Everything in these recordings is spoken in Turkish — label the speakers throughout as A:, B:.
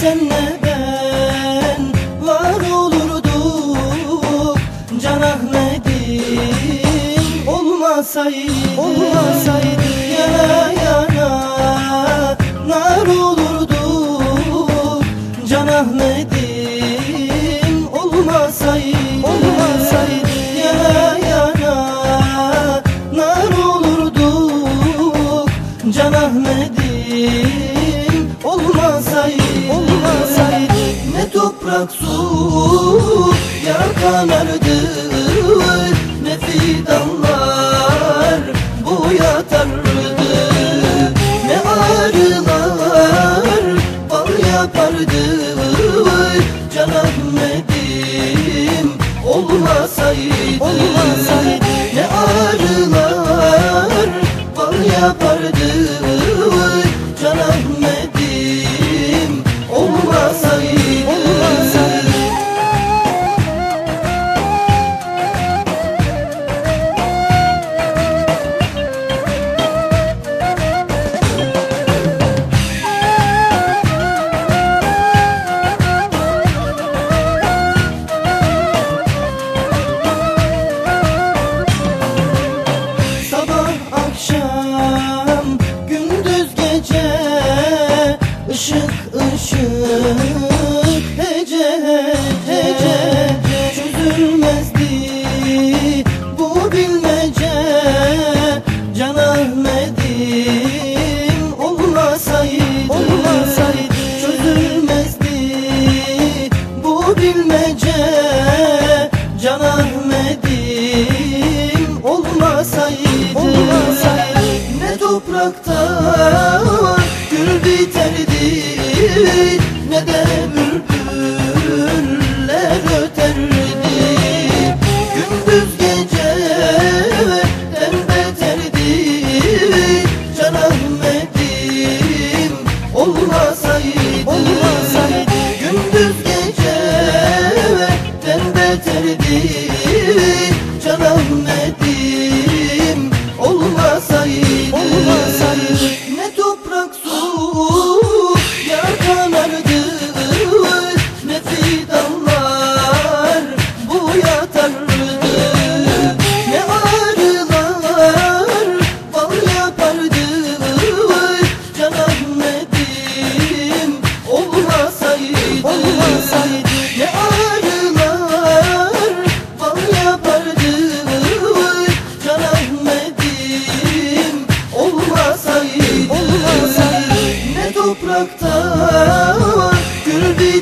A: senle ben var olurduk? Can Ahmet'im olmasaydı Olmasaydı. yana yana nar olurduk. Can Ahmet'im olmasaydı Olmasaydı. nar olurduk. Can Ahmet'im olmasaydı toprak su yakanardı Ne fidanlar bu yatardı Ne arılar bal yapardı Can Ahmet'im olmasaydı Olmasaydı. Ne arılar bal yapardı Can Ahmet'im Olmasaydı çözülmezdi bu bilmece Can Ahmet'im olmasaydı olmasaydı çözülmezdi bu bilmece Can Ahmet'im olmasaydı olmasaydı. ne toprakta gül biterdi ne de olmasaydı olmasaydı gündüz gece beterdi Can Ahmet'im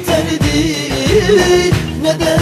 A: biterdi ne